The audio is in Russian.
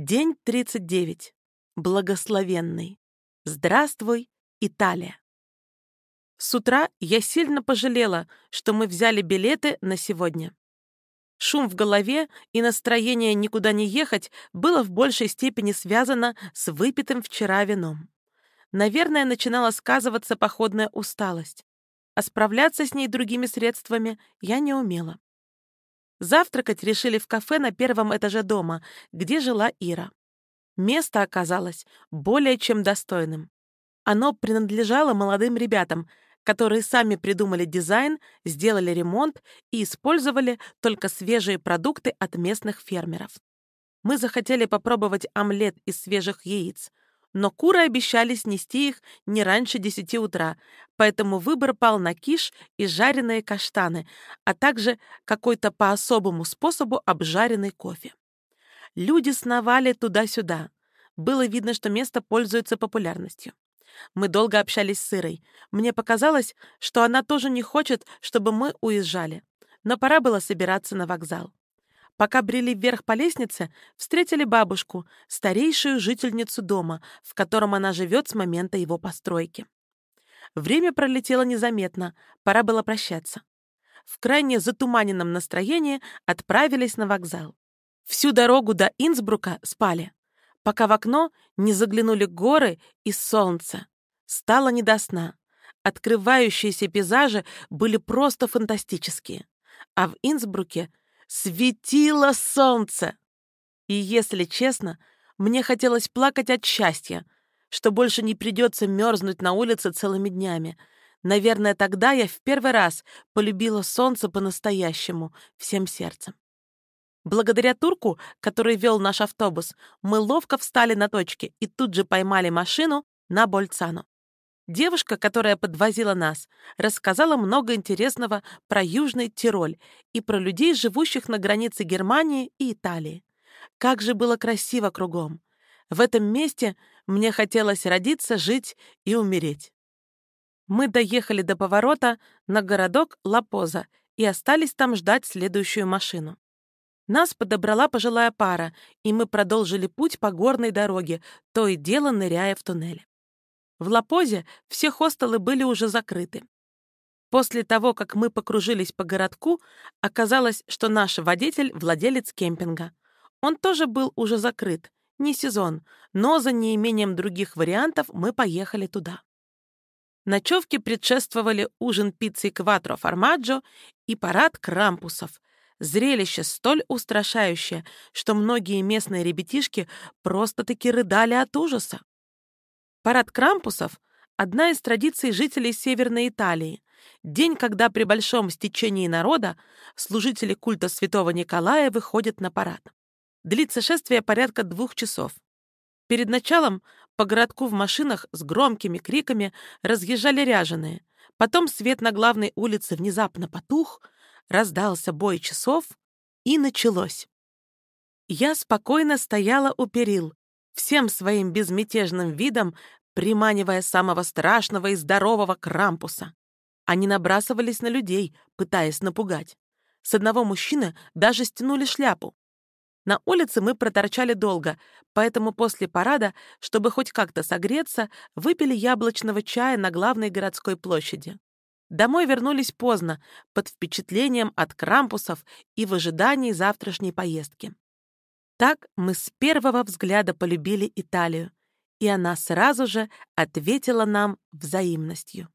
День 39. Благословенный. Здравствуй, Италия. С утра я сильно пожалела, что мы взяли билеты на сегодня. Шум в голове и настроение никуда не ехать было в большей степени связано с выпитым вчера вином. Наверное, начинала сказываться походная усталость, а справляться с ней другими средствами я не умела. Завтракать решили в кафе на первом этаже дома, где жила Ира. Место оказалось более чем достойным. Оно принадлежало молодым ребятам, которые сами придумали дизайн, сделали ремонт и использовали только свежие продукты от местных фермеров. Мы захотели попробовать омлет из свежих яиц, но куры обещали снести их не раньше 10 утра, поэтому выбор пал на киш и жареные каштаны, а также какой-то по особому способу обжаренный кофе. Люди сновали туда-сюда. Было видно, что место пользуется популярностью. Мы долго общались с Ирой. Мне показалось, что она тоже не хочет, чтобы мы уезжали. Но пора было собираться на вокзал. Пока брели вверх по лестнице, встретили бабушку, старейшую жительницу дома, в котором она живет с момента его постройки. Время пролетело незаметно, пора было прощаться. В крайне затуманенном настроении отправились на вокзал. Всю дорогу до Инсбрука спали, пока в окно не заглянули горы и солнце. Стало не до сна. Открывающиеся пейзажи были просто фантастические. А в Инсбруке Светило солнце! И, если честно, мне хотелось плакать от счастья, что больше не придется мерзнуть на улице целыми днями. Наверное, тогда я в первый раз полюбила солнце по-настоящему, всем сердцем. Благодаря турку, который вел наш автобус, мы ловко встали на точке и тут же поймали машину на Больцану. Девушка, которая подвозила нас, рассказала много интересного про Южный Тироль и про людей, живущих на границе Германии и Италии. Как же было красиво кругом. В этом месте мне хотелось родиться, жить и умереть. Мы доехали до поворота на городок Лапоза и остались там ждать следующую машину. Нас подобрала пожилая пара, и мы продолжили путь по горной дороге, то и дело ныряя в туннели. В Лапозе все хостелы были уже закрыты. После того, как мы покружились по городку, оказалось, что наш водитель — владелец кемпинга. Он тоже был уже закрыт, не сезон, но за неимением других вариантов мы поехали туда. Ночевки предшествовали ужин пиццей кватро формаджо и парад крампусов. Зрелище столь устрашающее, что многие местные ребятишки просто-таки рыдали от ужаса. Парад Крампусов — одна из традиций жителей Северной Италии. День, когда при большом стечении народа служители культа святого Николая выходят на парад. Длится шествие порядка двух часов. Перед началом по городку в машинах с громкими криками разъезжали ряженые. Потом свет на главной улице внезапно потух, раздался бой часов, и началось. Я спокойно стояла у перил, всем своим безмятежным видом приманивая самого страшного и здорового Крампуса. Они набрасывались на людей, пытаясь напугать. С одного мужчины даже стянули шляпу. На улице мы проторчали долго, поэтому после парада, чтобы хоть как-то согреться, выпили яблочного чая на главной городской площади. Домой вернулись поздно, под впечатлением от крампусов и в ожидании завтрашней поездки. Так мы с первого взгляда полюбили Италию, и она сразу же ответила нам взаимностью.